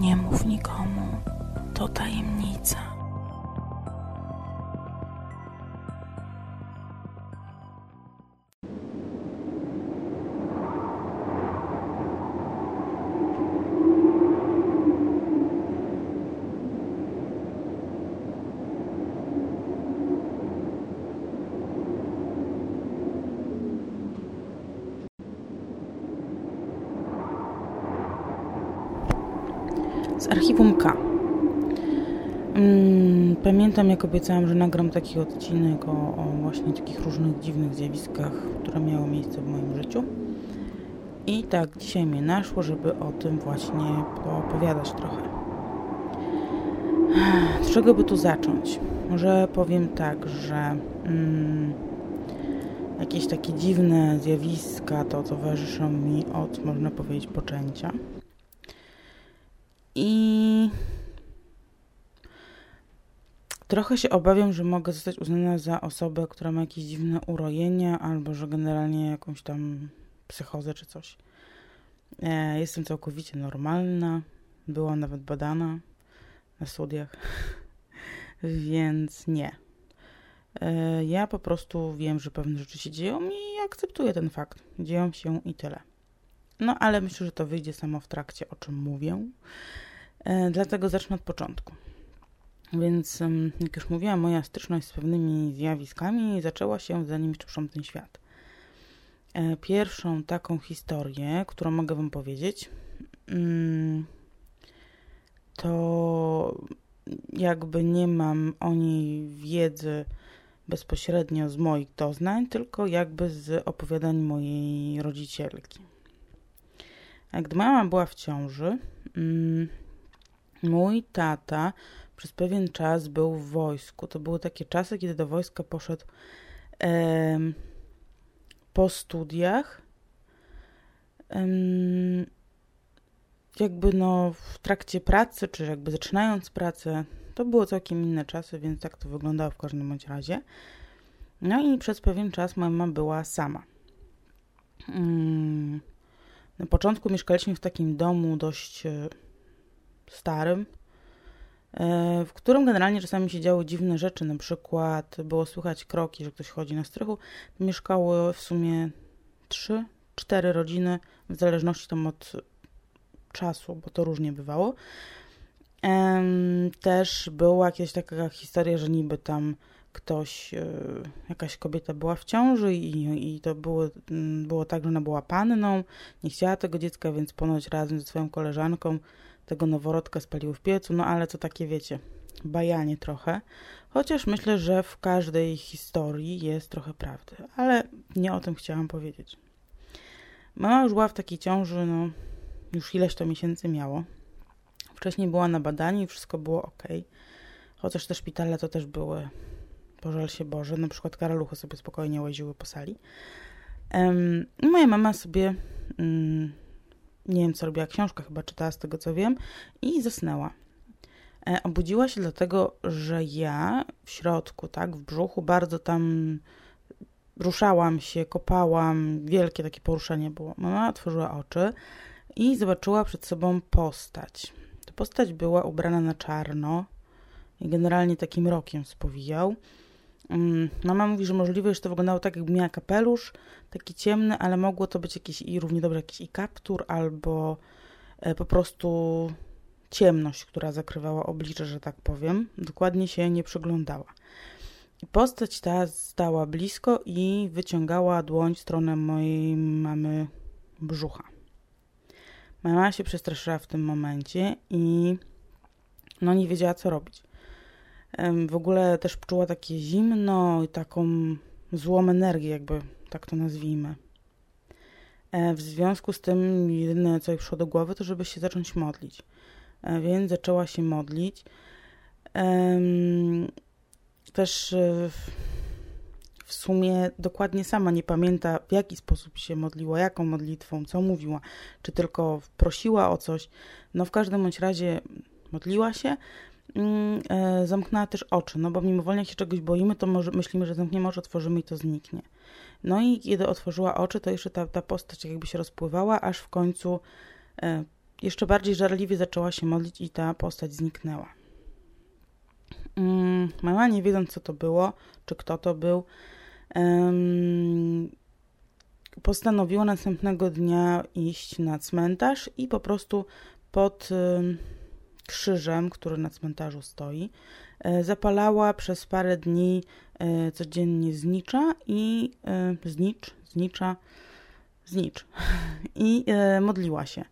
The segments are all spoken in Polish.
Nie mów nikomu, to tajemnica. Pamiętam, jak obiecałam, że nagram taki odcinek o, o, właśnie takich różnych dziwnych zjawiskach, które miały miejsce w moim życiu. I tak dzisiaj mnie naszło, żeby o tym właśnie poopowiadać trochę. Z czego by tu zacząć? Może powiem tak, że mm, jakieś takie dziwne zjawiska to towarzyszą mi od, można powiedzieć, poczęcia. Trochę się obawiam, że mogę zostać uznana za osobę, która ma jakieś dziwne urojenie, albo że generalnie jakąś tam psychozę czy coś. E, jestem całkowicie normalna. Byłam nawet badana na studiach, więc nie. E, ja po prostu wiem, że pewne rzeczy się dzieją i akceptuję ten fakt. Dzieją się i tyle. No ale myślę, że to wyjdzie samo w trakcie, o czym mówię. E, dlatego zacznę od początku. Więc, jak już mówiłam, moja styczność z pewnymi zjawiskami zaczęła się zanim jeszcze ten świat. E, pierwszą taką historię, którą mogę Wam powiedzieć, mm, to jakby nie mam o niej wiedzy bezpośrednio z moich doznań, tylko jakby z opowiadań mojej rodzicielki. Gdy mama była w ciąży, mm, Mój tata przez pewien czas był w wojsku. To były takie czasy, kiedy do wojska poszedł e, po studiach. E, jakby no w trakcie pracy, czy jakby zaczynając pracę, to było całkiem inne czasy, więc tak to wyglądało w każdym bądź razie. No i przez pewien czas mama była sama. Mm, na początku mieszkaliśmy w takim domu dość e, starym, w którym generalnie czasami się działy dziwne rzeczy, na przykład było słychać kroki, że ktoś chodzi na strychu. Mieszkało w sumie trzy, cztery rodziny, w zależności tam od czasu, bo to różnie bywało. Też była jakaś taka historia, że niby tam ktoś, e, jakaś kobieta była w ciąży i, i to było, było tak, że ona była panną, nie chciała tego dziecka, więc ponoć razem ze swoją koleżanką tego noworodka spaliły w piecu, no ale to takie wiecie, bajanie trochę. Chociaż myślę, że w każdej historii jest trochę prawdy, ale nie o tym chciałam powiedzieć. Mama już była w takiej ciąży, no już ileś to miesięcy miało. Wcześniej była na badaniu i wszystko było ok. Chociaż te szpitale to też były, pożal się Boże, na przykład karaluchy sobie spokojnie łaziły po sali. Um, moja mama sobie um, nie wiem co robiła, książkę chyba czytała z tego co wiem i zasnęła. E, obudziła się dlatego, że ja w środku, tak, w brzuchu bardzo tam ruszałam się, kopałam, wielkie takie poruszenie było. Mama otworzyła oczy i zobaczyła przed sobą postać. Ta postać była ubrana na czarno i generalnie takim rokiem spowijał. Mm, mama mówi, że możliwe, że to wyglądało tak, jakby miała kapelusz, taki ciemny, ale mogło to być jakiś i równie dobrze jakiś i kaptur, albo e, po prostu ciemność, która zakrywała oblicze, że tak powiem. Dokładnie się nie przyglądała. Postać ta stała blisko i wyciągała dłoń w stronę mojej mamy brzucha. Mama się przestraszyła w tym momencie i no nie wiedziała, co robić. W ogóle też czuła takie zimno i taką złą energię, jakby tak to nazwijmy. E, w związku z tym jedyne, co jej przyszło do głowy, to żeby się zacząć modlić. E, więc zaczęła się modlić. Też e, w sumie dokładnie sama nie pamięta, w jaki sposób się modliła, jaką modlitwą, co mówiła, czy tylko prosiła o coś. No w każdym bądź razie modliła się, zamknęła też oczy, no bo mimowolnie jak się czegoś boimy, to może, myślimy, że zamkniemy oczy, otworzymy i to zniknie. No i kiedy otworzyła oczy, to jeszcze ta, ta postać jakby się rozpływała, aż w końcu e, jeszcze bardziej żarliwie zaczęła się modlić i ta postać zniknęła. Mm, mama, nie wiedząc co to było, czy kto to był, postanowiła następnego dnia iść na cmentarz i po prostu pod krzyżem, który na cmentarzu stoi, e, zapalała przez parę dni e, codziennie znicza i e, znicz, znicza, znicz i modliła się.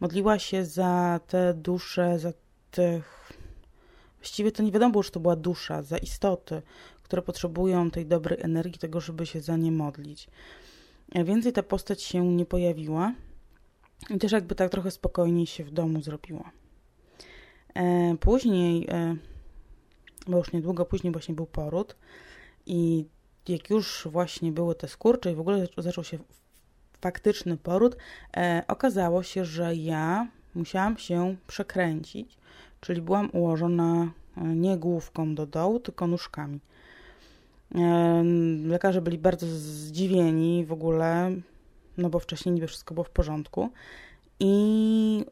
Modliła się za te dusze, za tych. Właściwie to nie wiadomo było, czy to była dusza, za istoty, które potrzebują tej dobrej energii, tego, żeby się za nie modlić. Więcej ta postać się nie pojawiła i też jakby tak trochę spokojniej się w domu zrobiło. E, później, e, bo już niedługo później właśnie był poród i jak już właśnie były te skurcze i w ogóle zaczął się faktyczny poród, e, okazało się, że ja musiałam się przekręcić, czyli byłam ułożona nie główką do dołu, tylko nóżkami. Lekarze byli bardzo zdziwieni w ogóle, no bo wcześniej niby wszystko było w porządku. I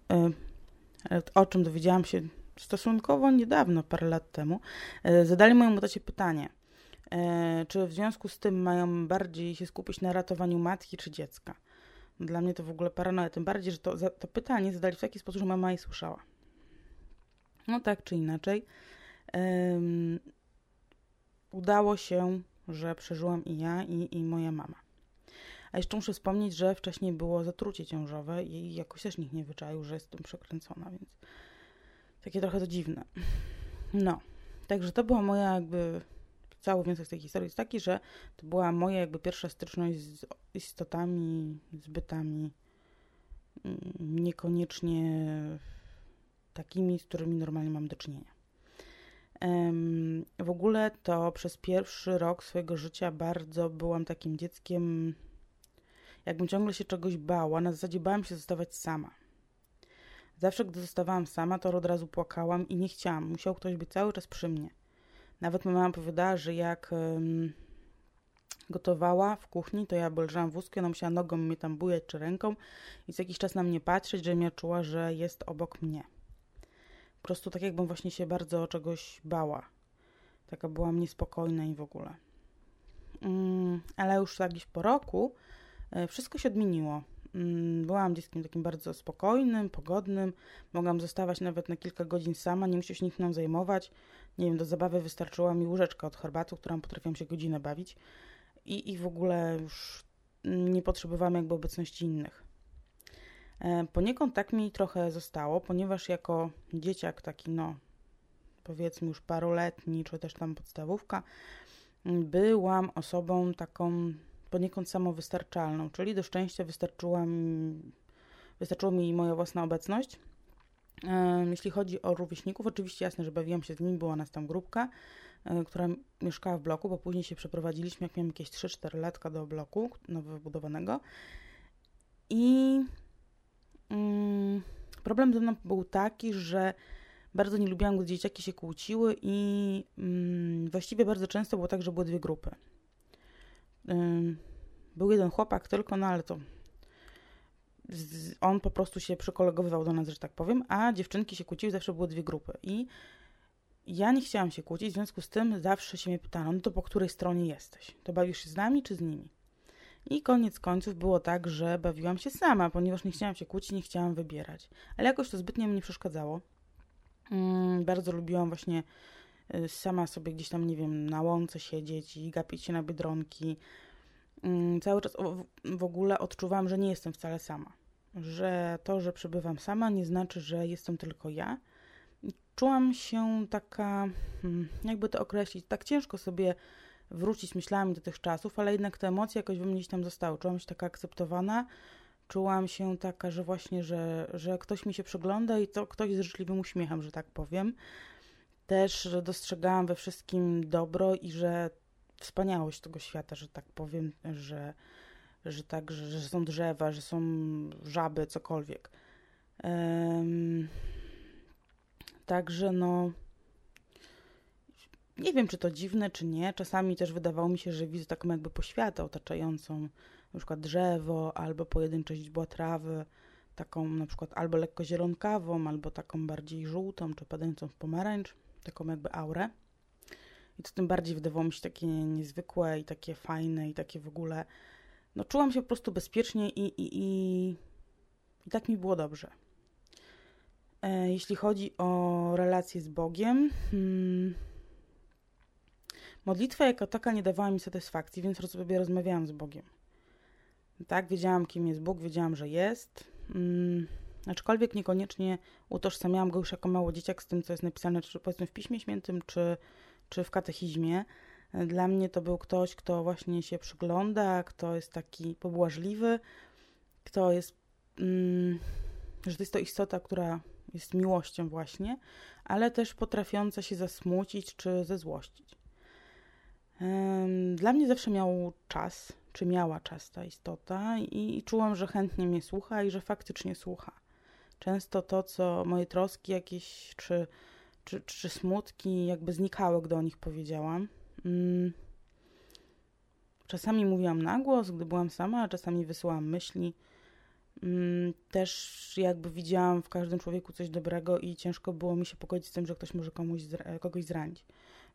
o czym dowiedziałam się stosunkowo niedawno, parę lat temu, e, zadali mojemu tacie pytanie, e, czy w związku z tym mają bardziej się skupić na ratowaniu matki czy dziecka. Dla mnie to w ogóle paranoja, tym bardziej, że to, to pytanie zadali w taki sposób, że mama je słyszała. No tak czy inaczej. Um, udało się, że przeżyłam i ja, i, i moja mama. A jeszcze muszę wspomnieć, że wcześniej było zatrucie ciążowe i jakoś też nikt nie wyczaił, że jestem przekręcona, więc takie trochę to dziwne. No, także to była moja jakby cały wniosek z tej historii jest taki, że to była moja jakby pierwsza styczność z istotami, z bytami mm, niekoniecznie takimi, z którymi normalnie mam do czynienia. W ogóle to przez pierwszy rok swojego życia bardzo byłam takim dzieckiem, jakbym ciągle się czegoś bała. Na zasadzie bałam się zostawać sama. Zawsze, gdy zostawałam sama, to od razu płakałam i nie chciałam. Musiał ktoś być cały czas przy mnie. Nawet mama powiedziała, że jak gotowała w kuchni, to ja leżałam w wózku, ona musiała nogą mnie tam bujać czy ręką i co jakiś czas na mnie patrzeć, żebym ja czuła, że jest obok mnie. Po prostu tak jakbym właśnie się bardzo czegoś bała. Taka byłam niespokojna i w ogóle. Um, ale już gdzieś po roku wszystko się odmieniło. Mm, byłam dzieckiem takim bardzo spokojnym, pogodnym. Mogłam zostawać nawet na kilka godzin sama, nie musiał się nikt mną zajmować. Nie wiem, do zabawy wystarczyła mi łyżeczka od herbaty, którą potrafiłam się godzinę bawić. I, I w ogóle już nie potrzebowałam jakby obecności innych. E, poniekąd tak mi trochę zostało, ponieważ jako dzieciak taki, no powiedzmy już paroletni, czy też tam podstawówka, byłam osobą taką poniekąd samowystarczalną, czyli do szczęścia wystarczyła mi, wystarczyła mi moja własna obecność. Jeśli chodzi o rówieśników, oczywiście jasne, że bawiłam się z nimi, była nas tam grupka, e, która mieszkała w bloku, bo później się przeprowadziliśmy, jak miałam jakieś 3-4 latka do bloku nowo wybudowanego. I mm, problem ze mną był taki, że bardzo nie lubiłam, gdy dzieciaki się kłóciły i mm, właściwie bardzo często było tak, że były dwie grupy. Był jeden chłopak tylko, no ale to on po prostu się przykolegowywał do nas, że tak powiem, a dziewczynki się kłóciły, zawsze były dwie grupy. I ja nie chciałam się kłócić, w związku z tym zawsze się mnie pytano, no to po której stronie jesteś? To bawisz się z nami czy z nimi? I koniec końców było tak, że bawiłam się sama, ponieważ nie chciałam się kłócić, nie chciałam wybierać. Ale jakoś to zbytnio mi przeszkadzało. Mm, bardzo lubiłam właśnie Y, sama sobie gdzieś tam, nie wiem, na łące siedzieć i gapić się na biedronki. Mm, cały czas w ogóle odczuwam, że nie jestem wcale sama. Że to, że przebywam sama, nie znaczy, że jestem tylko ja. Czułam się taka, hmm, jakby to określić, tak ciężko sobie wrócić myślami do tych czasów, ale jednak te emocje jakoś we mnie gdzieś tam zostały. Czułam się taka akceptowana, czułam się taka, że właśnie, że, że ktoś mi się przygląda i to ktoś z życzliwym uśmiechem, że tak powiem też, że dostrzegałam we wszystkim dobro i że wspaniałość tego świata, że tak powiem, że, że tak, że, że są drzewa, że są żaby, cokolwiek. Um, także no nie wiem, czy to dziwne, czy nie. Czasami też wydawało mi się, że widzę taką jakby poświatę otaczającą na przykład drzewo albo pojedyncze źdźbła trawy. taką na przykład albo lekko zielonkawą, albo taką bardziej żółtą, czy padającą w pomarańcz, taką jakby aurę. I to tym bardziej wydawało mi się takie niezwykłe i takie fajne i takie w ogóle... No czułam się po prostu bezpiecznie i, i, i, i tak mi było dobrze. E, jeśli chodzi o relacje z Bogiem, hmm, modlitwa jako taka nie dawała mi satysfakcji, więc sobie rozmawiałam z Bogiem. Tak, wiedziałam, kim jest Bóg, wiedziałam, że jest. Hmm, aczkolwiek niekoniecznie utożsamiałam go już jako mało dzieciak z tym, co jest napisane, czy powiedzmy w Piśmie Świętym, czy, czy w katechizmie. Dla mnie to był ktoś, kto właśnie się przygląda, kto jest taki pobłażliwy, kto jest, mm, że to jest to istota, która jest miłością właśnie, ale też potrafiąca się zasmucić czy zezłościć. Dla mnie zawsze miał czas, czy miała czas ta istota i czułam, że chętnie mnie słucha i że faktycznie słucha. Często to, co moje troski jakieś, czy, czy, czy smutki jakby znikały, gdy o nich powiedziałam. Mm. Czasami mówiłam na głos, gdy byłam sama, a czasami wysyłałam myśli. Mm, też jakby widziałam w każdym człowieku coś dobrego i ciężko było mi się pogodzić z tym, że ktoś może komuś, kogoś zranić.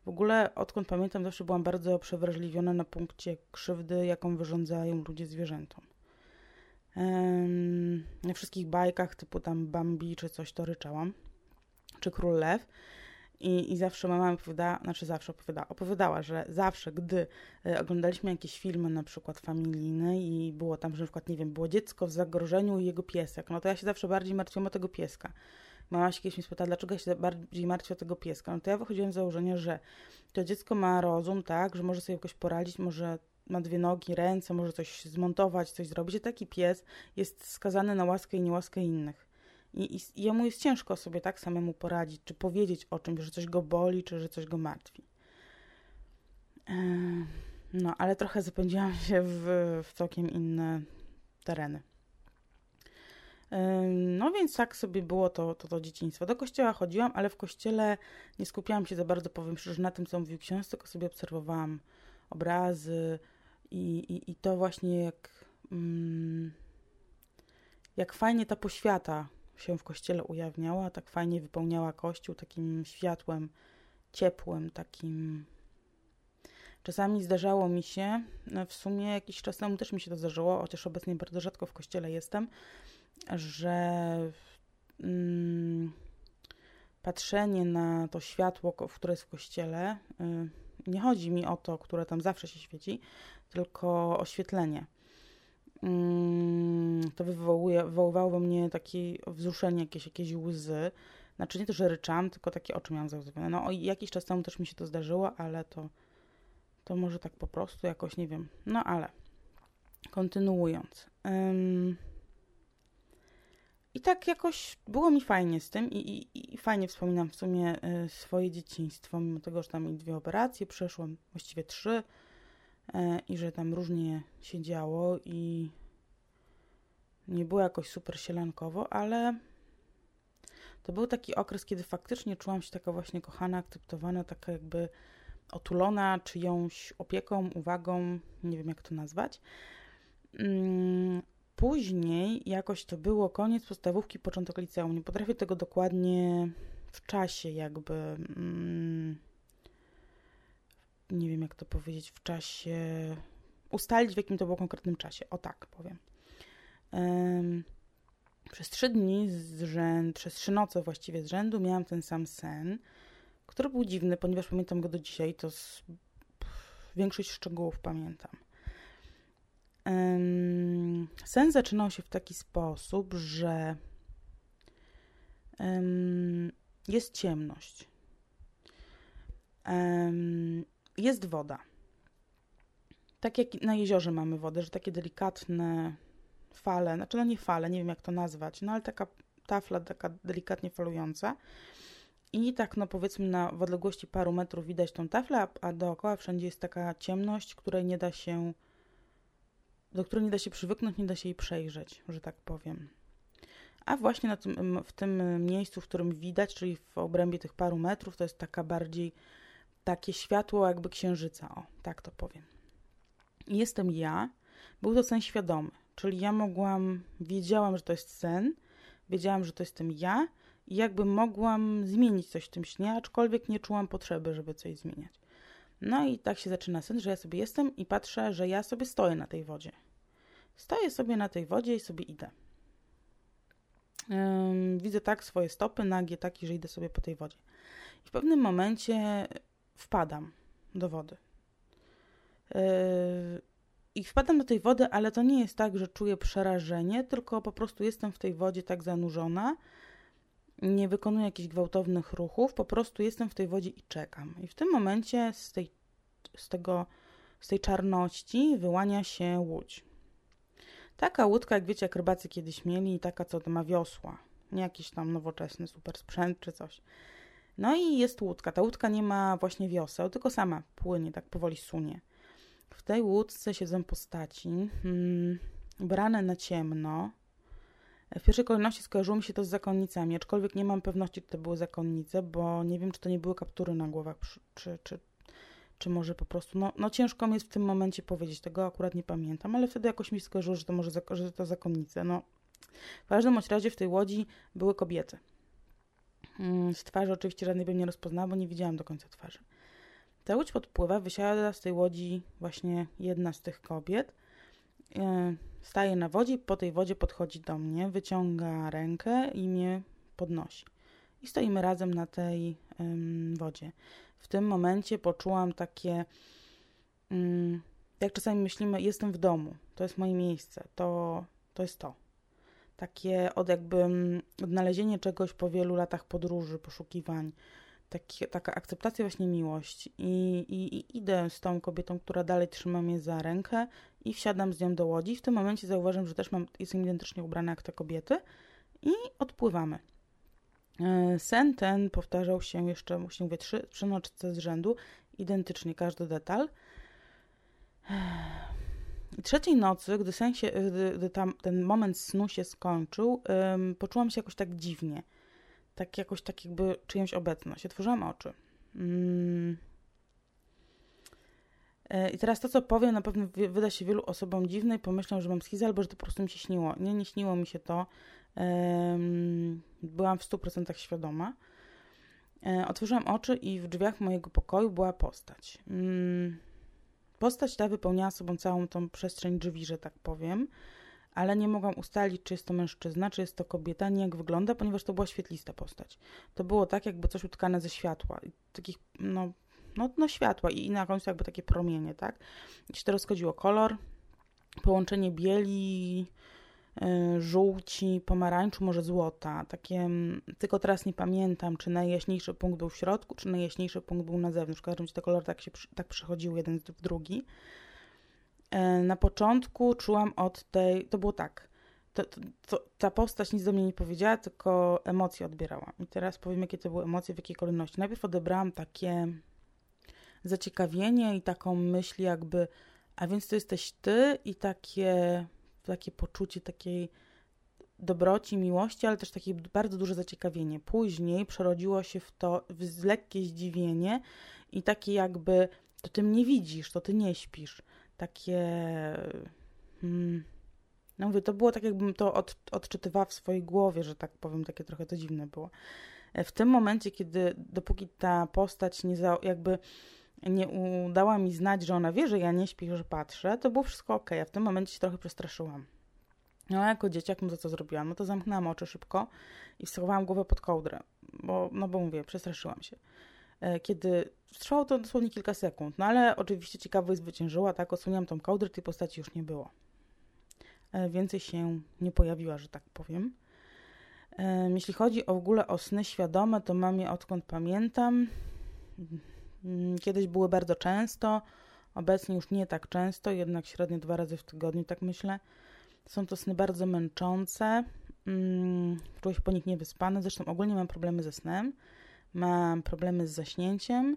W ogóle, odkąd pamiętam, zawsze byłam bardzo przewrażliwiona na punkcie krzywdy, jaką wyrządzają ludzie zwierzętom. Na wszystkich bajkach typu tam Bambi czy coś to ryczałam, czy Król Lew. I, I zawsze mama opowiadała, znaczy zawsze opowiadała, opowiadała, że zawsze, gdy e, oglądaliśmy jakieś filmy, na przykład familijne i było tam, że na przykład, nie wiem, było dziecko w zagrożeniu i jego piesek, no to ja się zawsze bardziej martwiłam o tego pieska. Mama się kiedyś mnie spytała, dlaczego ja się bardziej martwię o tego pieska. No to ja wychodziłam z założenia, że to dziecko ma rozum, tak, że może sobie jakoś poradzić, może ma dwie nogi, ręce, może coś zmontować, coś zrobić. Że taki pies jest skazany na łaskę i niełaskę innych. I, i, jemu jest ciężko sobie tak samemu poradzić, czy powiedzieć o czymś, że coś go boli, czy że coś go martwi. No, ale trochę zapędziłam się w, w całkiem inne tereny. No więc tak sobie było to, to, to dzieciństwo. Do kościoła chodziłam, ale w kościele nie skupiałam się za bardzo, powiem szczerze, na tym, co mówił ksiądz, tylko sobie obserwowałam obrazy i, i, i to właśnie jak, mm, jak fajnie ta poświata się w kościele ujawniała, tak fajnie wypełniała kościół takim światłem, ciepłym, takim. Czasami zdarzało mi się, no w sumie jakiś czas temu też mi się to zdarzyło, chociaż obecnie bardzo rzadko w kościele jestem, że mm, patrzenie na to światło, które jest w kościele, y, nie chodzi mi o to, które tam zawsze się świeci, tylko oświetlenie to wywołuje, wywoływało we mnie takie wzruszenie, jakieś, jakieś łzy. Znaczy nie to, że ryczałam, tylko takie oczy miałam załzowane. No i jakiś czas temu też mi się to zdarzyło, ale to, to może tak po prostu jakoś, nie wiem. No ale kontynuując. Um, I tak jakoś było mi fajnie z tym i, i, i fajnie wspominam w sumie y, swoje dzieciństwo, mimo tego, że tam i dwie operacje przeszłam, właściwie trzy, i że tam różnie się działo i nie było jakoś super sielankowo, ale to był taki okres, kiedy faktycznie czułam się taka właśnie kochana, akceptowana, taka jakby otulona czyjąś opieką, uwagą, nie wiem jak to nazwać. Mm, później jakoś to było koniec podstawówki, początek liceum. Nie potrafię tego dokładnie w czasie jakby mm, nie wiem jak to powiedzieć, w czasie, ustalić w jakim to było konkretnym czasie. O tak powiem. Um, przez trzy dni z rzędu, przez trzy noce właściwie z rzędu miałam ten sam sen, który był dziwny, ponieważ pamiętam go do dzisiaj, to z, pff, większość szczegółów pamiętam. Sen zaczynał się w taki sposób, że jest ciemność. Jest woda. Tak jak na jeziorze mamy wodę, że takie delikatne fale, znaczy no nie fale, nie wiem jak to nazwać, no ale taka tafla taka delikatnie falująca. I tak, no powiedzmy, na w odległości paru metrów widać tą taflę, a dookoła wszędzie jest taka ciemność, której nie da się, do której nie da się przywyknąć, nie da się jej przejrzeć, że tak powiem. A właśnie na tym, w tym miejscu, w którym widać, czyli w obrębie tych paru metrów, to jest taka bardziej takie światło jakby księżyca, o, tak to powiem. Jestem ja, był to sen świadomy, Czyli ja mogłam, wiedziałam, że to jest sen, wiedziałam, że to jestem ja i jakby mogłam zmienić coś w tym śnie, aczkolwiek nie czułam potrzeby, żeby coś zmieniać. No i tak się zaczyna sen, że ja sobie jestem i patrzę, że ja sobie stoję na tej wodzie. Stoję sobie na tej wodzie i sobie idę. widzę tak swoje stopy nagie, takie, że idę sobie po tej wodzie. I w pewnym momencie wpadam do wody. Yy, I wpadam do tej wody, ale to nie jest tak, że czuję przerażenie, tylko po prostu jestem w tej wodzie tak zanurzona, nie wykonuję jakichś gwałtownych ruchów, po prostu jestem w tej wodzie i czekam. I w tym momencie z tej, z tego, z tej czarności wyłania się łódź. Taka łódka, jak wiecie, jak rybacy kiedyś mieli, taka, co ma wiosła. Nie jakiś tam nowoczesny super sprzęt czy coś. No i jest łódka. Ta łódka nie ma właśnie wioseł, tylko sama płynie, tak powoli sunie. W tej łódce siedzą postaci, hmm, brane na ciemno, w pierwszej kolejności skojarzyło mi się to z zakonnicami, aczkolwiek nie mam pewności, czy to były zakonnice, bo nie wiem, czy to nie były kaptury na głowach, czy, czy, czy może po prostu, no, no ciężko mi jest w tym momencie powiedzieć, tego akurat nie pamiętam, ale wtedy jakoś mi skojarzyło, że to może że to zakonnice. No, w każdym razie w tej łodzi były kobiety. Mm, z twarzy oczywiście żadnej bym nie rozpoznała, bo nie widziałam do końca twarzy. Ta łódź podpływa, wysiada z tej łodzi właśnie jedna z tych kobiet E, staje na wodzie, po tej wodzie podchodzi do mnie, wyciąga rękę i mnie podnosi. I stoimy razem na tej wodzie. W tym momencie poczułam takie, um, jak czasami myślimy, jestem w domu, to jest moje miejsce, to, to jest to. Takie od jakby odnalezienie czegoś po wielu latach podróży, poszukiwań, taki, taka akceptacja, właśnie miłość. I, i, I, idę z tą kobietą, która dalej trzyma mnie za rękę i wsiadam z nią do łodzi. W tym momencie zauważam, że też mam, jestem identycznie ubrana jak te kobiety i odpływamy. E, sen ten powtarzał się jeszcze, muszę mówię, trzy, trzy noczce z rzędu, identycznie każdy detal. Trzeciej nocy, gdy, sen się, gdy, gdy tam, ten moment snu się skończył, um, poczułam się jakoś tak dziwnie tak jakoś tak jakby czyjąś obecność. Otworzyłam oczy. Mm. E, I teraz to, co powiem, na pewno wyda się wielu osobom dziwne i pomyślą, że mam schizę albo że to po prostu mi się śniło. Nie, nie śniło mi się to. Byłam w 100% świadoma. E, otworzyłam oczy i w drzwiach mojego pokoju była postać. Postać ta wypełniała sobą całą tą przestrzeń drzwi, że tak powiem ale nie mogłam ustalić, czy jest to mężczyzna, czy jest to kobieta, nie jak wygląda, ponieważ to była świetlista postać. To było tak, jakby coś utkane ze światła, takich, no, no, no światła i na końcu jakby takie promienie, tak? I się to rozchodziło kolor, połączenie bieli, żółci, pomarańczu, może złota, takie, mm, tylko teraz nie pamiętam, czy najjaśniejszy punkt był w środku, czy najjaśniejszy punkt był na zewnątrz. W każdym razie te kolory tak się tak przechodziły jeden w drugi. E, na początku czułam od tej, to było tak, to, to, to, ta postać nic do mnie nie powiedziała, tylko emocje odbierałam. I teraz powiem, jakie to były emocje, w jakiej kolejności. Najpierw odebrałam takie zaciekawienie i taką myśl jakby, a więc to jesteś ty i takie, takie poczucie takiej dobroci, miłości, ale też takie bardzo duże zaciekawienie. Później przerodziło się w to w lekkie zdziwienie i takie jakby, to ty mnie widzisz, to ty nie śpisz takie. Hmm, no mówię, to było tak, jakbym to od, odczytywała w swojej głowie, że tak powiem, takie trochę to dziwne było. E, w tym momencie, kiedy dopóki ta postać nie za, jakby nie udała mi znać, że ona wie, że ja nie śpię, że patrzę, to było wszystko ok. Ja w tym momencie się trochę przestraszyłam. No, jako dzieciak, no to co zrobiłam? No to zamknęłam oczy szybko i schowałam głowę pod kołdrę, bo, no bo mówię, przestraszyłam się. E, kiedy trwało to dosłownie kilka sekund, no ale oczywiście ciekawość zwyciężyła, tak, odsłoniłam tą kołdrę, tej postaci już nie było. E, więcej się nie pojawiła, że tak powiem. E, jeśli chodzi w ogóle o sny świadome, to mam je odkąd pamiętam. Mm, kiedyś były bardzo często, obecnie już nie tak często, jednak średnio dwa razy w tygodniu, tak myślę. Są to sny bardzo męczące, mm, czuję się po nich niewyspany, zresztą ogólnie mam problemy ze snem. Mam problemy z zaśnięciem.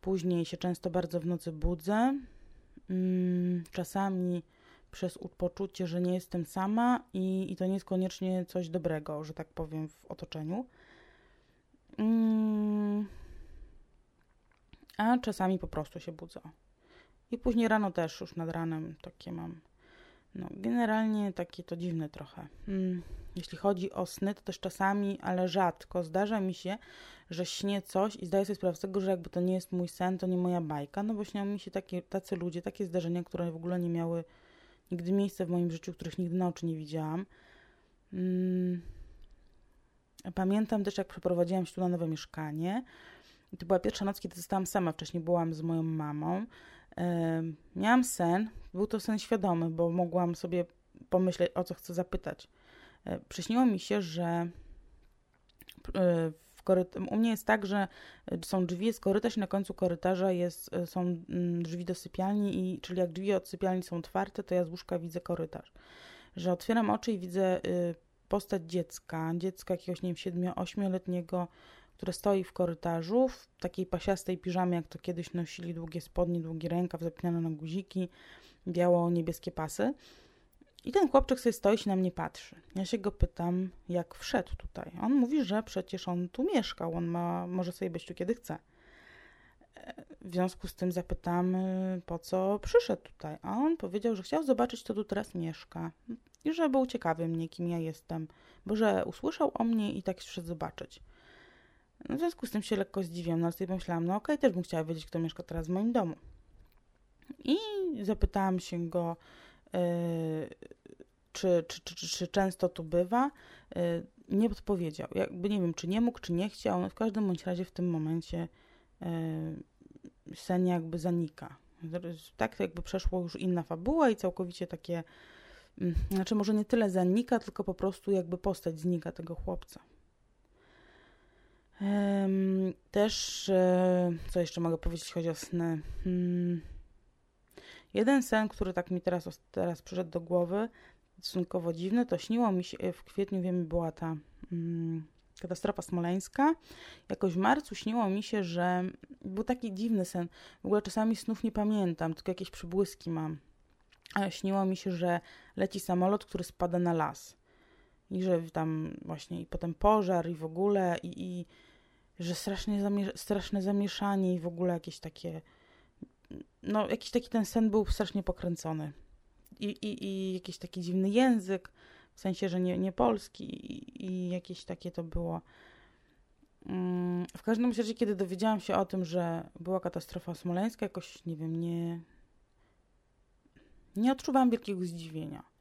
Później się często bardzo w nocy budzę. Mm, czasami przez poczucie, że nie jestem sama i, i to nie jest koniecznie coś dobrego, że tak powiem, w otoczeniu. Mm, a czasami po prostu się budzę. I później rano też, już nad ranem takie mam No, generalnie takie to dziwne trochę. Hmm. Jeśli chodzi o sny, to też czasami, ale rzadko zdarza mi się, że śnię coś i zdaję sobie sprawę z tego, że jakby to nie jest mój sen, to nie moja bajka, no bo śnią mi się takie, tacy ludzie, takie zdarzenia, które w ogóle nie miały nigdy miejsca w moim życiu, których nigdy na oczy nie widziałam. Hmm. Pamiętam też, jak przeprowadziłam się tu na nowe mieszkanie. To była pierwsza noc, kiedy zostałam sama. Wcześniej byłam z moją mamą. miałam sen. Był to sen świadomy, bo mogłam sobie pomyśleć, o co chcę zapytać. E, przyśniło mi się, że e, u mnie jest tak, że są drzwi, jest korytarz i na końcu korytarza jest, e, są mm, drzwi do sypialni, i, czyli jak drzwi od sypialni są otwarte, to ja z łóżka widzę korytarz. Że otwieram oczy i widzę y, postać dziecka, dziecka jakiegoś, nie wiem, 7-8-letniego, które stoi w korytarzu w takiej pasiastej piżamie, jak to kiedyś nosili, długie spodnie, długi rękaw, zapinane na guziki, biało-niebieskie pasy. I ten chłopczyk sobie stoi się na mnie patrzy. Ja się go pytam, jak wszedł tutaj. On mówi, że przecież on tu mieszkał, on ma, może sobie być tu kiedy chce. W związku z tym zapytam, po co przyszedł tutaj. A on powiedział, że chciał zobaczyć, kto tu teraz mieszka. I że był ciekawy mnie, kim ja jestem, bo że usłyszał o mnie i tak przyszedł zobaczyć. W związku z tym się lekko zdziwiłam, no ale sobie pomyślałam, no okej, okay, też bym chciała wiedzieć, kto mieszka teraz w moim domu. I zapytałam się go, yy, czy, czy, czy, czy, często tu bywa. Yy, nie odpowiedział. Jakby nie wiem, czy nie mógł, czy nie chciał. No w każdym bądź razie w tym momencie yy, sen jakby zanika. Tak jakby przeszło już inna fabuła i całkowicie takie, mm, znaczy może nie tyle zanika, tylko po prostu jakby postać znika tego chłopca. Też, e, co jeszcze mogę powiedzieć, chodzi o sny. Hmm. Jeden sen, który tak mi teraz, teraz przyszedł do głowy, stosunkowo dziwny, to śniło mi się, w kwietniu wiem, była ta hmm, katastrofa smoleńska. Jakoś w marcu śniło mi się, że był taki dziwny sen. W ogóle czasami snów nie pamiętam, tylko jakieś przybłyski mam. Ale śniło mi się, że leci samolot, który spada na las. I że tam właśnie i potem pożar i w ogóle i, i że strasznie zamie straszne zamieszanie i w ogóle jakieś takie no jakiś taki ten sen był strasznie pokręcony i, i, i jakiś taki dziwny język w sensie, że nie, nie polski i, i jakieś takie to było mm, w każdym razie, kiedy dowiedziałam się o tym, że była katastrofa smoleńska, jakoś, nie wiem, nie nie odczuwałam wielkiego zdziwienia.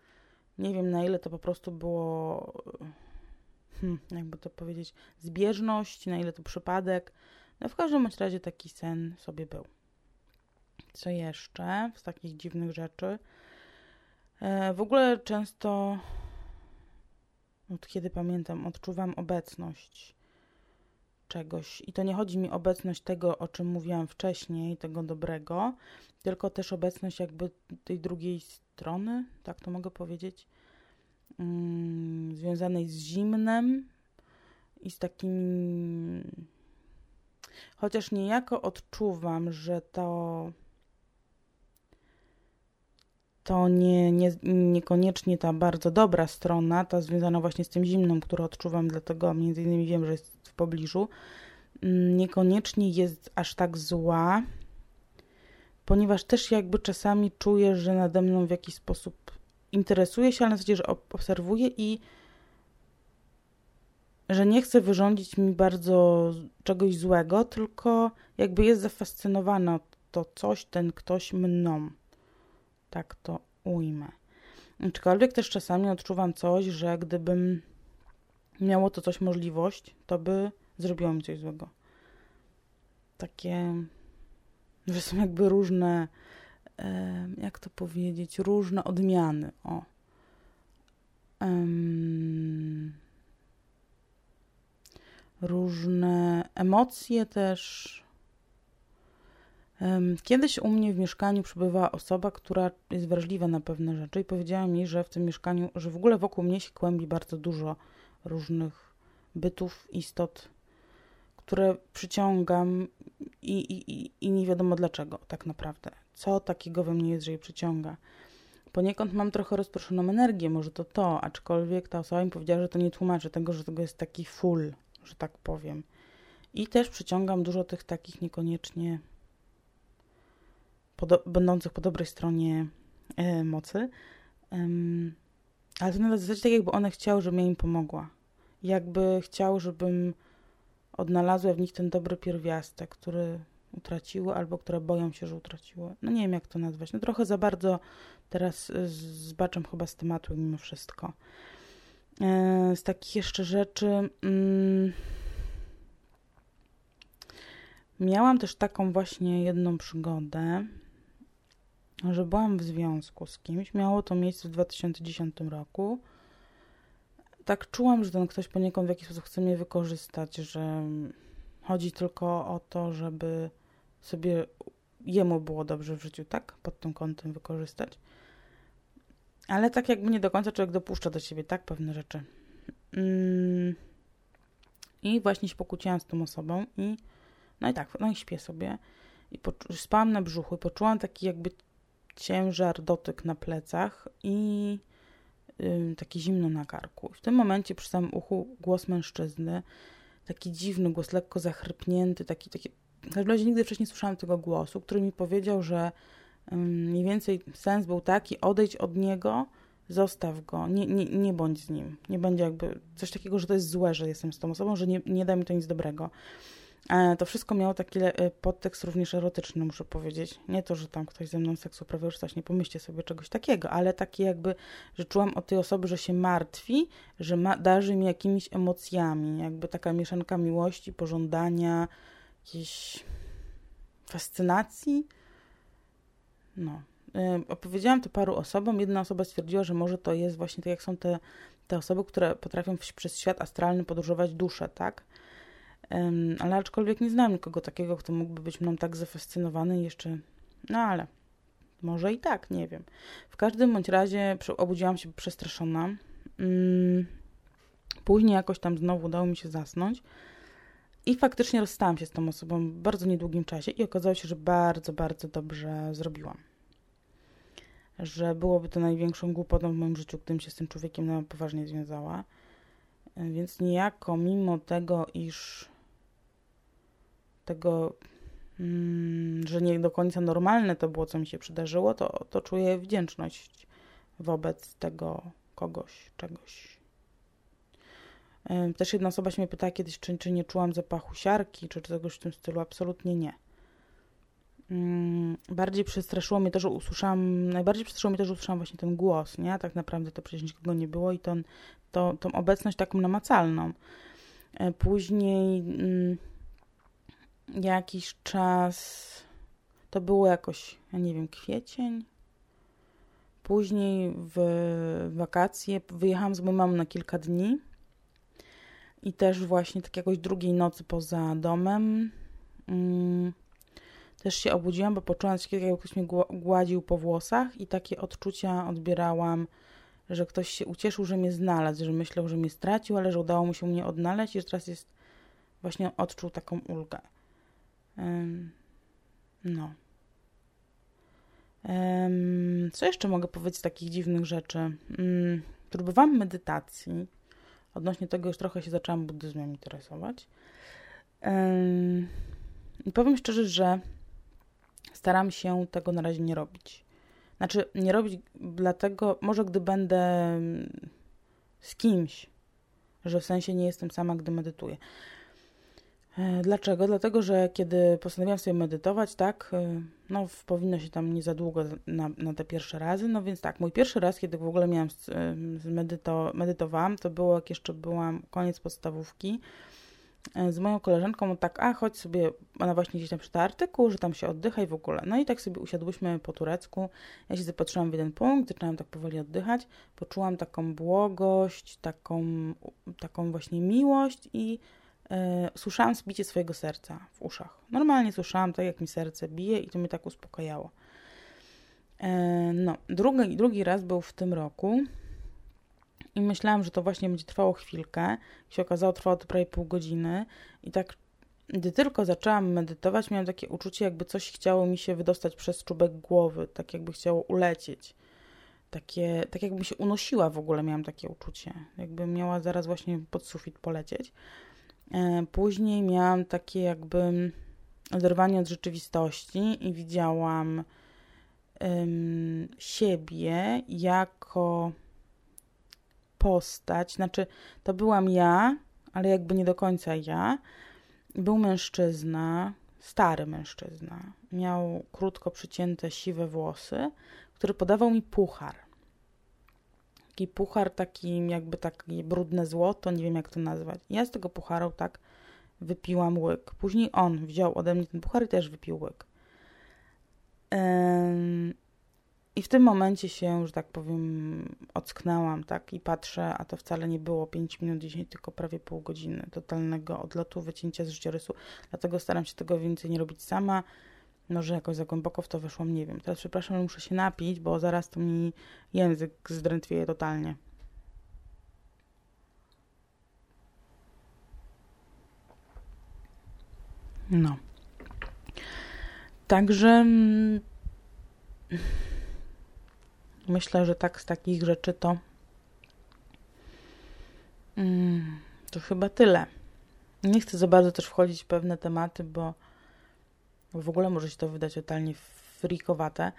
Nie wiem, na ile to po prostu było hmm, jakby to powiedzieć, zbieżność, na ile to przypadek. No w każdym razie taki sen sobie był. Co jeszcze z takich dziwnych rzeczy? E, w ogóle często, od kiedy pamiętam, odczuwam obecność czegoś. I to nie chodzi mi o obecność tego, o czym mówiłam wcześniej, tego dobrego, tylko też obecność jakby tej drugiej strony, tak to mogę powiedzieć mm, związanej z zimnem i z takim. Chociaż niejako odczuwam, że to. To nie, nie, niekoniecznie ta bardzo dobra strona, ta związana właśnie z tym zimnem, które odczuwam, dlatego między innymi wiem, że jest w pobliżu, mm, niekoniecznie jest aż tak zła, ponieważ też jakby czasami czuję, że nade mną w jakiś sposób interesuje się, ale na zasadzie, że obserwuje i że nie chce wyrządzić mi bardzo czegoś złego, tylko jakby jest zafascynowana to coś, ten ktoś mną. Tak to ujmę. Aczkolwiek też czasami odczuwam coś, że gdybym miało to coś możliwość, to by zrobiło mi coś złego. Takie, że są jakby różne jak to powiedzieć, różne odmiany. O. Różne emocje też. Kiedyś u mnie w mieszkaniu przybywała osoba, która jest wrażliwa na pewne rzeczy i powiedziała mi, że w tym mieszkaniu, że w ogóle wokół mnie się kłębi bardzo dużo różnych bytów, istot, które przyciągam i, i, i nie wiadomo dlaczego tak naprawdę. Co takiego we mnie jest, że je przyciąga. Poniekąd mam trochę rozproszoną energię, może to to, aczkolwiek ta osoba mi powiedziała, że to nie tłumaczy tego, że tego jest taki full, że tak powiem. I też przyciągam dużo tych takich niekoniecznie będących po dobrej stronie e, mocy. Um, ale to na zasadzie tak, jakby one chciały, żebym ja im pomogła. Jakby chciał, żebym odnalazła w nich ten dobry pierwiastek, który utraciły albo które boją się, że utraciły. No nie wiem, jak to nazwać. No trochę za bardzo teraz zbaczam chyba z tematu mimo wszystko. E, z takich jeszcze rzeczy... Mm, miałam też taką właśnie jedną przygodę, że byłam w związku z kimś. Miało to miejsce w 2010 roku. Tak czułam, że ten ktoś poniekąd w jakiś sposób chce mnie wykorzystać, że chodzi tylko o to, żeby sobie jemu było dobrze w życiu, tak? Pod tym kątem wykorzystać. Ale tak jakby nie do końca człowiek dopuszcza do siebie, tak? Pewne rzeczy. Mm. I właśnie się pokłóciłam z tą osobą i no i tak, no i śpię sobie. I spałam na brzuchu i poczułam taki jakby ciężar, dotyk na plecach i yy, takie zimno na karku. W tym momencie przy samym uchu głos mężczyzny, taki dziwny głos, lekko zachrypnięty, taki, taki w każdym razie nigdy wcześniej słyszałam tego głosu, który mi powiedział, że mniej więcej sens był taki, odejdź od niego, zostaw go, nie, nie, nie bądź z nim. Nie będzie jakby coś takiego, że to jest złe, że jestem z tą osobą, że nie, nie da mi to nic dobrego. E, to wszystko miało taki e, podtekst również erotyczny, muszę powiedzieć. Nie to, że tam ktoś ze mną seksu uprawiał, czy coś, nie pomyślcie sobie czegoś takiego, ale takie jakby, że czułam od tej osoby, że się martwi, że ma, darzy mi jakimiś emocjami, jakby taka mieszanka miłości, pożądania, jakiejś fascynacji. No. Opowiedziałam to paru osobom. Jedna osoba stwierdziła, że może to jest właśnie tak, jak są te, te osoby, które potrafią przez świat astralny podróżować duszę, tak? Ale aczkolwiek nie znam nikogo takiego, kto mógłby być mną tak zafascynowany jeszcze... No ale może i tak, nie wiem. W każdym bądź razie obudziłam się przestraszona. Później jakoś tam znowu udało mi się zasnąć. I faktycznie rozstałam się z tą osobą w bardzo niedługim czasie i okazało się, że bardzo, bardzo dobrze zrobiłam. Że byłoby to największą głupotą w moim życiu, gdybym się z tym człowiekiem na poważnie związała. Więc niejako, mimo tego, iż tego, mm, że nie do końca normalne to było, co mi się przydarzyło, to, to czuję wdzięczność wobec tego kogoś, czegoś, też jedna osoba się mnie pytała kiedyś, czy, czy nie czułam zapachu siarki, czy czegoś w tym stylu. Absolutnie nie. Mm, bardziej przestraszyło mnie to, że usłyszałam, najbardziej przestraszyło mnie to, że usłyszałam właśnie ten głos, nie? Tak naprawdę to przecież nikogo nie było i ten, to, tą obecność taką namacalną. E, później mm, jakiś czas, to było jakoś, ja nie wiem, kwiecień. Później w wakacje wyjechałam z moją mamą na kilka dni i też właśnie tak jakoś drugiej nocy poza domem mm, też się obudziłam, bo poczułam się, jak ktoś mnie gładził po włosach i takie odczucia odbierałam, że ktoś się ucieszył, że mnie znalazł, że myślał, że mnie stracił, ale że udało mu się mnie odnaleźć i że teraz jest właśnie odczuł taką ulgę. No. Co jeszcze mogę powiedzieć z takich dziwnych rzeczy? Um, próbowałam medytacji Odnośnie tego już trochę się zaczęłam buddyzmem interesować. I powiem szczerze, że staram się tego na razie nie robić. Znaczy, nie robić dlatego, może gdy będę z kimś, że w sensie nie jestem sama, gdy medytuję. E, dlaczego? Dlatego, że kiedy postanowiłam sobie medytować, tak, e, no powinno się tam nie za długo na, na te pierwsze razy, no więc tak, mój pierwszy raz, kiedy w ogóle miałam, e, medyto, medytowałam, to było jak jeszcze byłam koniec podstawówki, z moją koleżanką, tak, a chodź sobie, ona właśnie gdzieś tam czyta artykuł, że tam się oddycha i w ogóle. No i tak sobie usiadłyśmy po turecku, ja się zapatrzyłam w jeden punkt, zaczęłam tak powoli oddychać, poczułam taką błogość, taką, taką właśnie miłość i słyszałam zbicie swojego serca w uszach. Normalnie słyszałam tak, jak mi serce bije i to mnie tak uspokajało. E, no, drugi, drugi raz był w tym roku i myślałam, że to właśnie będzie trwało chwilkę. Jak się okazało, trwało to prawie pół godziny i tak gdy tylko zaczęłam medytować, miałam takie uczucie, jakby coś chciało mi się wydostać przez czubek głowy, tak jakby chciało ulecieć. Takie, tak jakby się unosiła w ogóle, miałam takie uczucie. Jakby miała zaraz właśnie pod sufit polecieć. E, później miałam takie jakby oderwanie od rzeczywistości i widziałam ym, siebie jako postać, znaczy to byłam ja, ale jakby nie do końca ja. Był mężczyzna, stary mężczyzna. Miał krótko przycięte siwe włosy, który podawał mi puchar. Taki puchar, taki jakby takie brudne złoto, nie wiem jak to nazwać. Ja z tego pucharu tak wypiłam łyk. Później on wziął ode mnie ten puchar i też wypił łyk. I w tym momencie się, że tak powiem, ocknęłam, tak, i patrzę, a to wcale nie było 5 minut 10, tylko prawie pół godziny totalnego odlotu, wycięcia z życiorysu. Dlatego staram się tego więcej nie robić sama. Może jakoś za głęboko w to weszłam, nie wiem. Teraz przepraszam, muszę się napić, bo zaraz to mi język zdrętwieje totalnie. No. Także mm, myślę, że tak z takich rzeczy to mm, to chyba tyle. Nie chcę za bardzo też wchodzić w pewne tematy, bo w ogóle może się to wydać totalnie frikowate.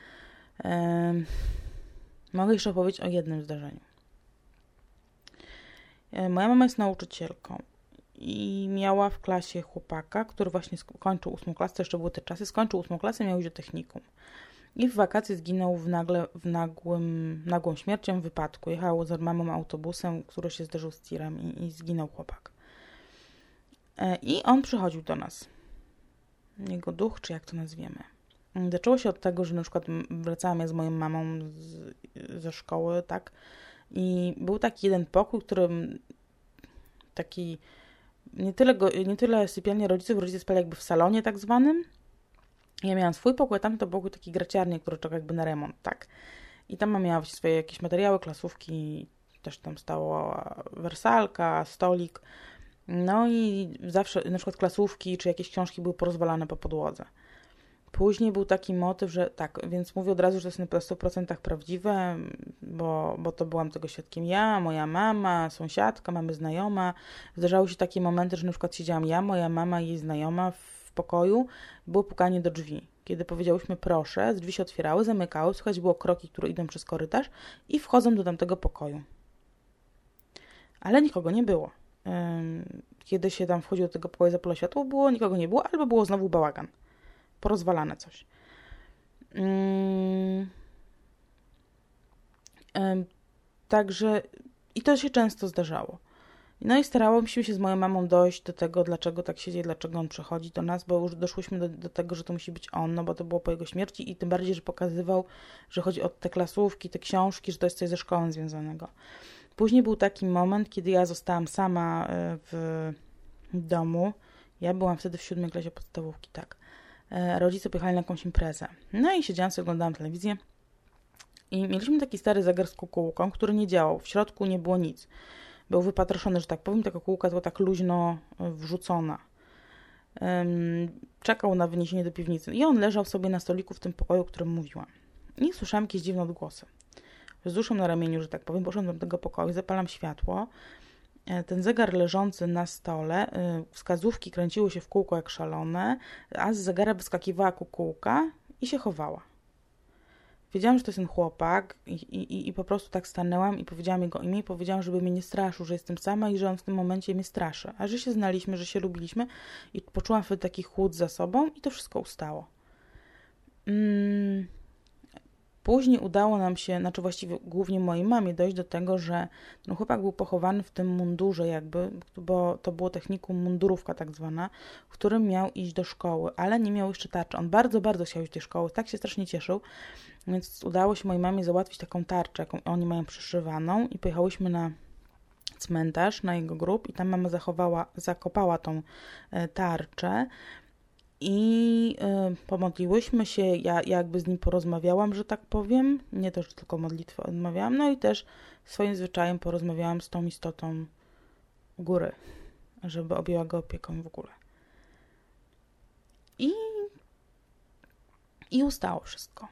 mogę jeszcze opowiedzieć o jednym zdarzeniu. E, moja mama jest nauczycielką i miała w klasie chłopaka, który właśnie skończył ósmą klasę, jeszcze były te czasy, skończył ósmą klasę, miał iść do technikum. I w wakacje zginął w, nagle, w nagłym, nagłą śmiercią w wypadku. Jechał z mamą autobusem, który się zderzył z tirem i, i zginął chłopak. E, I on przychodził do nas. Jego duch, czy jak to nazwiemy. Zaczęło się od tego, że na przykład wracałam ja z moją mamą z, ze szkoły, tak? I był taki jeden pokój, który taki nie tyle, go, nie tyle sypialnia rodziców, rodzice spali jakby w salonie tak zwanym. Ja miałam swój pokój, a tam to był taki graciarnie, który czekał jakby na remont, tak. I tam miała swoje jakieś materiały, klasówki, też tam stała wersalka, stolik. No i zawsze na przykład klasówki czy jakieś książki były porozwalane po podłodze. Później był taki motyw, że tak, więc mówię od razu, że to jest na 100% prawdziwe, bo, bo to byłam tego świadkiem ja, moja mama, sąsiadka, mamy znajoma. Zdarzały się takie momenty, że na przykład siedziałam ja, moja mama i jej znajoma w pokoju, było pukanie do drzwi. Kiedy powiedziałyśmy proszę, drzwi się otwierały, zamykały, słychać było kroki, które idą przez korytarz i wchodzą do tamtego pokoju. Ale nikogo nie było. Kiedy się tam wchodziło do tego pokoju, zapala światło, było, nikogo nie było, albo było znowu bałagan porozwalane coś. Mm. Także i to się często zdarzało. No i starałam się z moją mamą dojść do tego, dlaczego tak się dzieje, dlaczego on przychodzi do nas, bo już doszłyśmy do, do, tego, że to musi być on, no bo to było po jego śmierci i tym bardziej, że pokazywał, że chodzi o te klasówki, te książki, że to jest coś ze szkołą związanego. Później był taki moment, kiedy ja zostałam sama e, w domu. Ja byłam wtedy w siódmej klasie podstawówki, tak. E, rodzice pojechali na jakąś imprezę. No i siedziałam sobie, oglądałam telewizję i mieliśmy taki stary zegar z kukułką, który nie działał. W środku nie było nic. Był wypatroszony, że tak powiem, taka kukułka była tak luźno e, wrzucona. czekał na wyniesienie do piwnicy i on leżał sobie na stoliku w tym pokoju, o którym mówiłam. I słyszałam jakieś dziwne odgłosy. Z duszą na ramieniu, że tak powiem, poszłam do tego pokoju, zapalam światło E, ten zegar leżący na stole, e, wskazówki kręciły się w kółko jak szalone, a z zegara wyskakiwała kukułka i się chowała. Wiedziałam, że to jest ten chłopak i, i, i po prostu tak stanęłam i powiedziałam jego imię i powiedziałam, żeby mnie nie straszył, że jestem sama i że on w tym momencie mnie straszy. A że się znaliśmy, że się lubiliśmy i poczułam wtedy taki chłód za sobą i to wszystko ustało. Mm Później udało nam się, znaczy właściwie głównie mojej mamie, dojść do tego, że ten chłopak był pochowany w tym mundurze jakby, bo to było technikum mundurówka tak zwana, w którym miał iść do szkoły, ale nie miał jeszcze tarczy. On bardzo, bardzo chciał iść do szkoły, tak się strasznie cieszył, więc udało się mojej mamie załatwić taką tarczę, jaką oni mają przyszywaną i pojechałyśmy na cmentarz, na jego grób i tam mama zachowała, zakopała tą e, tarczę i y, pomodliłyśmy się, ja jakby z nim porozmawiałam, że tak powiem, nie to, że tylko modlitwę odmawiałam, no i też swoim zwyczajem porozmawiałam z tą istotą góry, żeby objęła go opieką w ogóle. I, i ustało wszystko.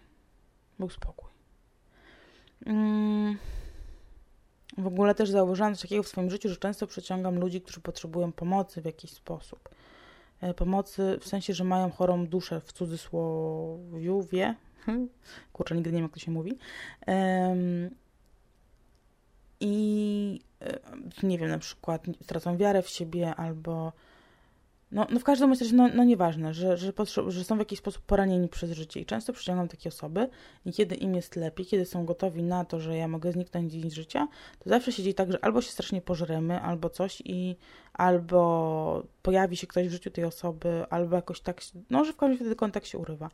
Był spokój. Mm. W ogóle też zauważyłam coś takiego w swoim życiu, że często przyciągam ludzi, którzy potrzebują pomocy w jakiś sposób. E, pomocy, w sensie, że mają chorą duszę w cudzysłowie, Kurczę, nigdy nie wiem, jak to się mówi. I nie wiem, na przykład stracą wiarę w siebie albo no, no w każdym razie, no, no nieważne, że, że, że są w jakiś sposób poranieni przez życie i często przyciągam takie osoby i kiedy im jest lepiej, kiedy są gotowi na to, że ja mogę zniknąć z życia, to zawsze się dzieje tak, że albo się strasznie pożremy, albo coś i albo pojawi się ktoś w życiu tej osoby, albo jakoś tak, no że w każdym wtedy kontakt się urywa.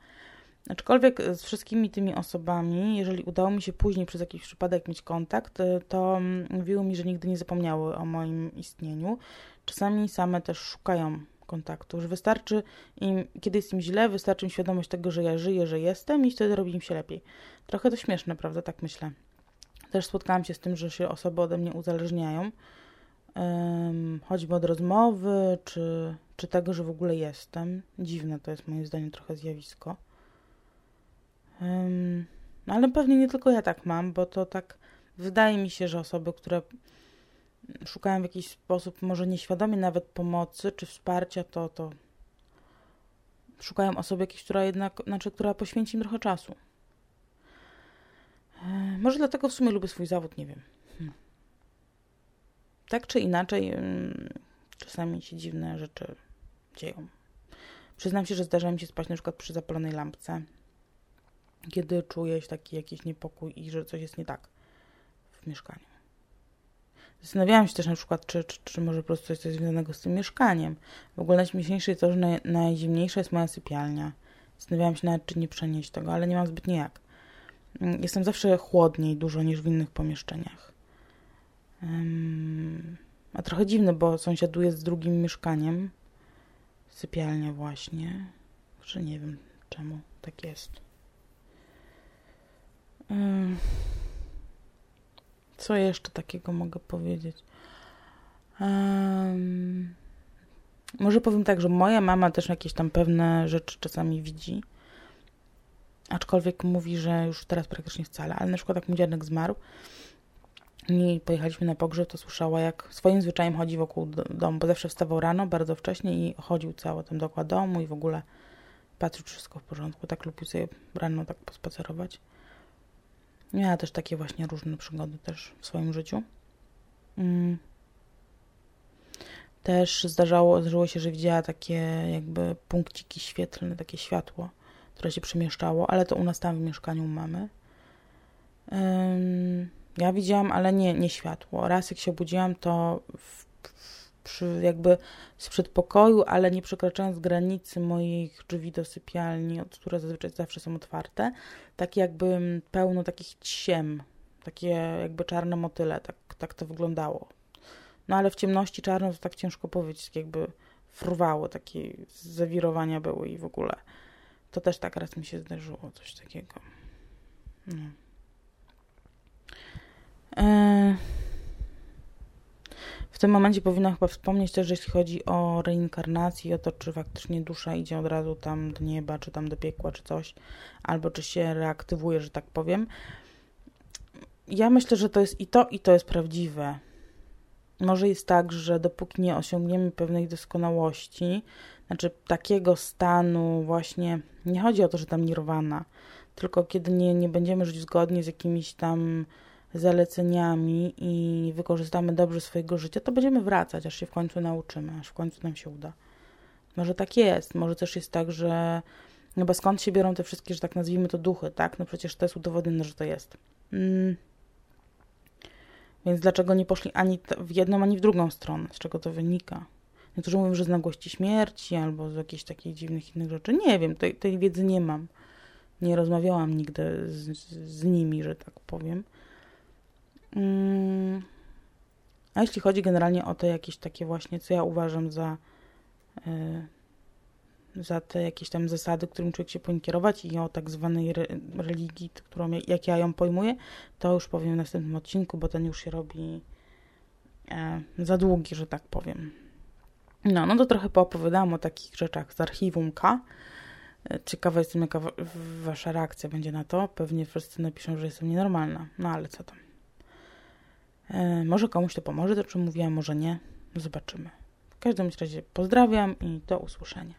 Aczkolwiek z wszystkimi tymi osobami, jeżeli udało mi się później przez jakiś przypadek mieć kontakt, to mówiły mi, że nigdy nie zapomniały o moim istnieniu. Czasami same też szukają kontaktu, że wystarczy im, kiedy jest im źle, wystarczy im świadomość tego, że ja żyję, że jestem i wtedy robi im się lepiej. Trochę to śmieszne, prawda? Tak myślę. Też spotkałam się z tym, że się osoby ode mnie uzależniają, um, choćby od rozmowy, czy, czy tego, że w ogóle jestem. Dziwne to jest moim zdaniem trochę zjawisko. Um, ale pewnie nie tylko ja tak mam, bo to tak wydaje mi się, że osoby, które szukają w jakiś sposób, może nieświadomie nawet pomocy czy wsparcia, to, to szukają osoby jakiejś, która jednak, znaczy, która poświęci im trochę czasu. E, może dlatego w sumie lubię swój zawód, nie wiem. Hmm. Tak czy inaczej, mm, czasami się dziwne rzeczy dzieją. Przyznam się, że zdarza mi się spać na przykład przy zapalonej lampce, kiedy czuję taki jakiś niepokój i że coś jest nie tak w mieszkaniu. Zastanawiałam się też na przykład, czy, czy, czy może po prostu coś, związanego z tym mieszkaniem. W ogóle najśmieszniejsze jest to, że naj, najzimniejsza jest moja sypialnia. Zastanawiałam się nawet, czy nie przenieść tego, ale nie mam zbytnio jak. Mm, jestem zawsze chłodniej dużo niż w innych pomieszczeniach. Um, a trochę dziwne, bo sąsiaduję z drugim mieszkaniem. Sypialnia właśnie. Że nie wiem czemu tak jest. Um, co jeszcze takiego mogę powiedzieć? Um, może powiem tak, że moja mama też jakieś tam pewne rzeczy czasami widzi. Aczkolwiek mówi, że już teraz praktycznie wcale. Ale na przykład jak mój dziadek zmarł i pojechaliśmy na pogrzeb, to słyszała jak swoim zwyczajem chodzi wokół domu, bo zawsze wstawał rano bardzo wcześnie i chodził cały ten dokład domu i w ogóle patrzył, wszystko w porządku. Tak lubił sobie rano tak pospacerować. Miała też takie właśnie różne przygody też w swoim życiu. Mm. Też zdarzało, zdarzyło się, że widziała takie jakby punkciki świetlne, takie światło, które się przemieszczało, ale to u nas tam w mieszkaniu mamy. ja widziałam, ale nie, nie światło. Raz jak się obudziłam, to w przy, jakby z przedpokoju, ale nie przekraczając granicy moich drzwi do sypialni, które zazwyczaj zawsze są otwarte, tak jakby pełno takich ciem, takie jakby czarne motyle, tak, tak to wyglądało. No ale w ciemności czarno to tak ciężko powiedzieć, jakby fruwało, takie zawirowania były i w ogóle. To też tak raz mi się zdarzyło, coś takiego. No. Eee... W tym momencie powinno chyba wspomnieć też, że jeśli chodzi o reinkarnację, o to, czy faktycznie dusza idzie od razu tam do nieba, czy tam do piekła, czy coś, albo czy się reaktywuje, że tak powiem. Ja myślę, że to jest i to, i to jest prawdziwe. Może jest tak, że dopóki nie osiągniemy pewnej doskonałości, znaczy takiego stanu właśnie, nie chodzi o to, że tam nirwana, tylko kiedy nie, nie będziemy żyć zgodnie z jakimiś tam zaleceniami i wykorzystamy dobrze swojego życia, to będziemy wracać, aż się w końcu nauczymy, aż w końcu nam się uda. Może tak jest, może też jest tak, że no bo skąd się biorą te wszystkie, że tak nazwijmy to duchy, tak? No przecież to jest udowodnione, że to jest. Mm. Więc dlaczego nie poszli ani w jedną, ani w drugą stronę? Z czego to wynika? Niektórzy mówią, że z nagłości śmierci albo z jakichś takich dziwnych innych rzeczy. Nie wiem, tej, tej wiedzy nie mam. Nie rozmawiałam nigdy z, z nimi, że tak powiem. Mm. A jeśli chodzi generalnie o te jakieś takie właśnie, co ja uważam za, e, za te jakieś tam zasady, którym człowiek się powinien kierować i o tak zwanej re religii, którą jak ja ją pojmuję, to już powiem w następnym odcinku, bo ten już się robi e, za długi, że tak powiem. No, no to trochę poopowiadałam o takich rzeczach z archiwum K. E, ciekawa jestem, jaka wasza reakcja będzie na to. Pewnie wszyscy napiszą, że jestem nienormalna. No ale co tam. E, może komuś to pomoże, to czym mówiłam, może nie. No zobaczymy. W każdym razie pozdrawiam i do usłyszenia.